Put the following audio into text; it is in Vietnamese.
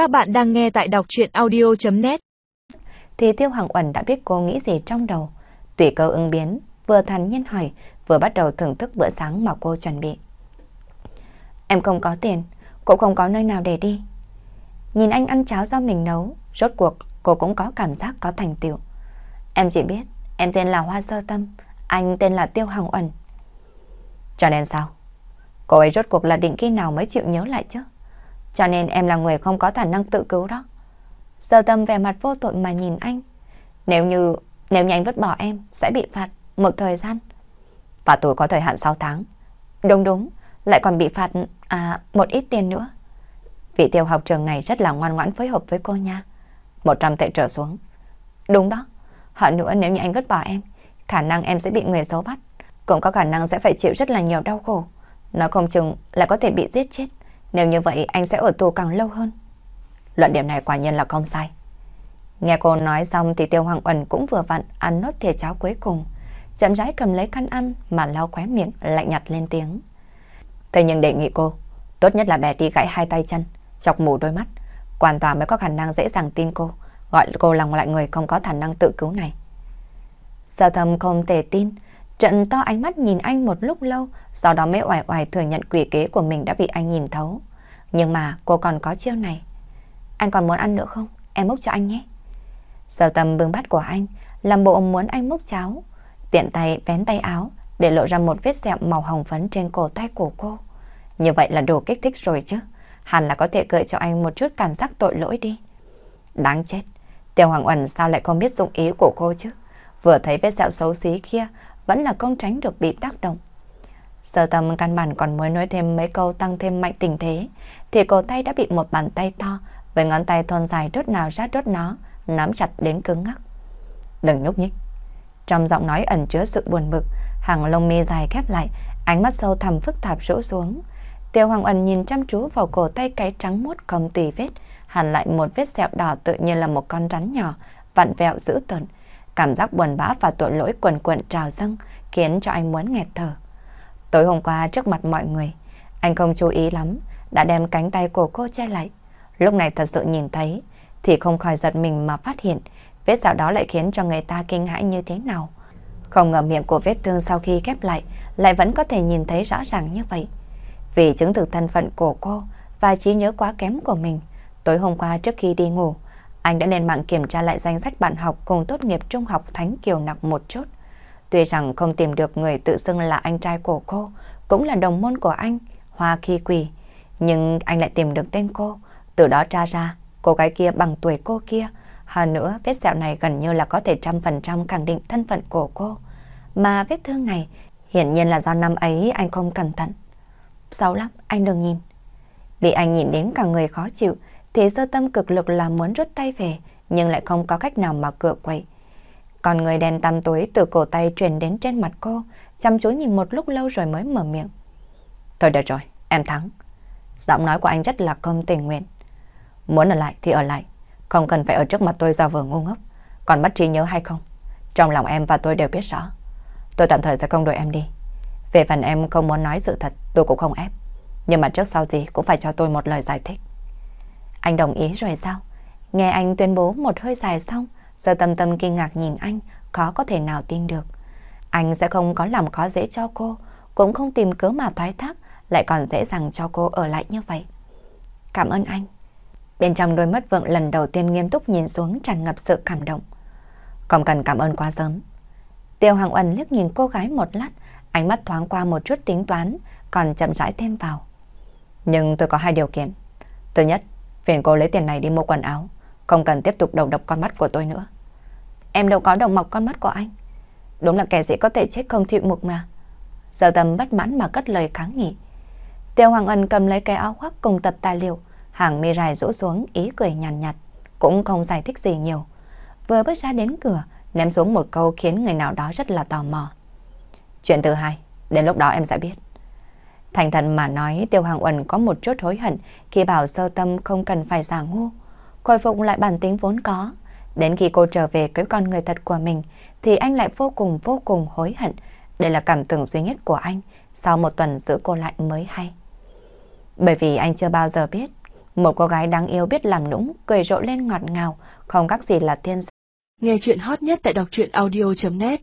Các bạn đang nghe tại đọc chuyện audio.net Thì Tiêu Hoàng Uẩn đã biết cô nghĩ gì trong đầu. Tùy cơ ứng biến, vừa thản nhiên hỏi, vừa bắt đầu thưởng thức bữa sáng mà cô chuẩn bị. Em không có tiền, cũng không có nơi nào để đi. Nhìn anh ăn cháo do mình nấu, rốt cuộc cô cũng có cảm giác có thành tựu. Em chỉ biết, em tên là Hoa Sơ Tâm, anh tên là Tiêu Hoàng Uẩn. Cho nên sao? Cô ấy rốt cuộc là định khi nào mới chịu nhớ lại chứ? Cho nên em là người không có khả năng tự cứu đó. giờ Tâm vẻ mặt vô tội mà nhìn anh. Nếu như, nếu như anh vứt bỏ em, sẽ bị phạt một thời gian. Và tôi có thời hạn 6 tháng. Đúng đúng, lại còn bị phạt à, một ít tiền nữa. Vị tiêu học trường này rất là ngoan ngoãn phối hợp với cô nha. 100 tệ trở xuống. Đúng đó. Hơn nữa nếu như anh vứt bỏ em, khả năng em sẽ bị người xấu bắt. Cũng có khả năng sẽ phải chịu rất là nhiều đau khổ. Nó không chừng lại có thể bị giết chết. Nếu như vậy anh sẽ ở tù càng lâu hơn. Luận điểm này quả nhiên là không sai. Nghe cô nói xong thì Tiêu Hoàng Uẩn cũng vừa vặn ăn nốt thìa cháo cuối cùng. Chậm rãi cầm lấy khăn ăn mà lau khóe miệng lạnh nhạt lên tiếng. Thế nhưng đề nghị cô, tốt nhất là bẻ đi gãy hai tay chân, chọc mù đôi mắt. Hoàn toàn mới có khả năng dễ dàng tin cô, gọi cô là loại người không có khả năng tự cứu này. Sở thầm không thể tin, trận to ánh mắt nhìn anh một lúc lâu, sau đó mới oải oải thừa nhận quỷ kế của mình đã bị anh nhìn thấu. Nhưng mà cô còn có chiêu này. Anh còn muốn ăn nữa không? Em múc cho anh nhé. Sở tầm bưng bát của anh, làm bộ muốn anh múc cháo. Tiện tay vén tay áo, để lộ ra một vết sẹo màu hồng phấn trên cổ tay của cô. Như vậy là đủ kích thích rồi chứ. Hẳn là có thể gợi cho anh một chút cảm giác tội lỗi đi. Đáng chết. Tiêu Hoàng Uẩn sao lại không biết dụng ý của cô chứ? Vừa thấy vết sẹo xấu xí kia, vẫn là không tránh được bị tác động. Sở tầm căn bản còn muốn nói thêm mấy câu tăng thêm mạnh tình thế, thì cổ tay đã bị một bàn tay to, với ngón tay thon dài đốt nào ra đốt nó, nắm chặt đến cứng ngắc. Đừng nhúc nhích. Trong giọng nói ẩn chứa sự buồn bực, hàng lông mi dài khép lại, ánh mắt sâu thẳm phức tạp rũ xuống. Tiêu Hoàng Ẩn nhìn chăm chú vào cổ tay cái trắng muốt không tùy vết, hẳn lại một vết sẹo đỏ tự như là một con rắn nhỏ, vặn vẹo dữ tợn. Cảm giác buồn bã và tội lỗi quần quận trào dâng khiến cho anh muốn nghẹt thở. Tối hôm qua trước mặt mọi người, anh không chú ý lắm, đã đem cánh tay của cô che lại. Lúc này thật sự nhìn thấy, thì không khỏi giật mình mà phát hiện vết sẹo đó lại khiến cho người ta kinh hãi như thế nào. Không ngờ miệng của vết thương sau khi khép lại lại vẫn có thể nhìn thấy rõ ràng như vậy. Vì chứng thực thân phận của cô và trí nhớ quá kém của mình, tối hôm qua trước khi đi ngủ, anh đã lên mạng kiểm tra lại danh sách bạn học cùng tốt nghiệp trung học Thánh Kiều Nặc một chút. Tuy rằng không tìm được người tự xưng là anh trai của cô, cũng là đồng môn của anh, Hoa Khi Quỳ, nhưng anh lại tìm được tên cô, từ đó tra ra cô gái kia bằng tuổi cô kia. Hơn nữa, vết sẹo này gần như là có thể trăm phần trăm khẳng định thân phận của cô. Mà vết thương này hiển nhiên là do năm ấy anh không cẩn thận. Xấu lắm, anh đừng nhìn. Bị anh nhìn đến cả người khó chịu, thì sơ tâm cực lực là muốn rút tay về, nhưng lại không có cách nào mà cựa quậy. Còn người đèn tăm tối từ cổ tay truyền đến trên mặt cô, chăm chú nhìn một lúc lâu rồi mới mở miệng. Thôi được rồi, em thắng. Giọng nói của anh rất là không tình nguyện. Muốn ở lại thì ở lại, không cần phải ở trước mặt tôi ra vờ ngu ngốc. Còn mất trí nhớ hay không? Trong lòng em và tôi đều biết rõ. Tôi tạm thời sẽ không đuổi em đi. Về phần em không muốn nói sự thật, tôi cũng không ép. Nhưng mà trước sau gì cũng phải cho tôi một lời giải thích. Anh đồng ý rồi sao? Nghe anh tuyên bố một hơi dài xong, giờ tâm tâm kinh ngạc nhìn anh, khó có thể nào tin được. Anh sẽ không có làm khó dễ cho cô, cũng không tìm cớ mà thoái thác, lại còn dễ dàng cho cô ở lại như vậy. Cảm ơn anh. Bên trong đôi mắt vượng lần đầu tiên nghiêm túc nhìn xuống tràn ngập sự cảm động. Không cần cảm ơn quá sớm. Tiêu hoàng Uẩn liếc nhìn cô gái một lát, ánh mắt thoáng qua một chút tính toán, còn chậm rãi thêm vào. Nhưng tôi có hai điều kiện. Thứ nhất, phiền cô lấy tiền này đi mua quần áo, không cần tiếp tục đầu độc con mắt của tôi nữa. Em đâu có đồng mọc con mắt của anh. Đúng là kẻ dễ có thể chết không chịu mục mà. Giờ tâm bất mãn mà cất lời kháng nghị. Tiêu Hoàng Ân cầm lấy cái áo khoác cùng tập tài liệu, hàng mi dài rũ xuống ý cười nhàn nhạt, nhạt, cũng không giải thích gì nhiều. Vừa bước ra đến cửa, ném xuống một câu khiến người nào đó rất là tò mò. Chuyện thứ hai, đến lúc đó em sẽ biết. Thành thần mà nói Tiêu Hoàng Uẩn có một chút hối hận khi bảo sơ tâm không cần phải giả ngu. Khôi phục lại bản tính vốn có. Đến khi cô trở về cái con người thật của mình thì anh lại vô cùng vô cùng hối hận. Đây là cảm tưởng duy nhất của anh sau một tuần giữ cô lại mới hay. Bởi vì anh chưa bao giờ biết Một cô gái đáng yêu biết làm nũng, cười rộ lên ngọt ngào, không các gì là thiên Nghe chuyện hot nhất tại đọc truyện audio.net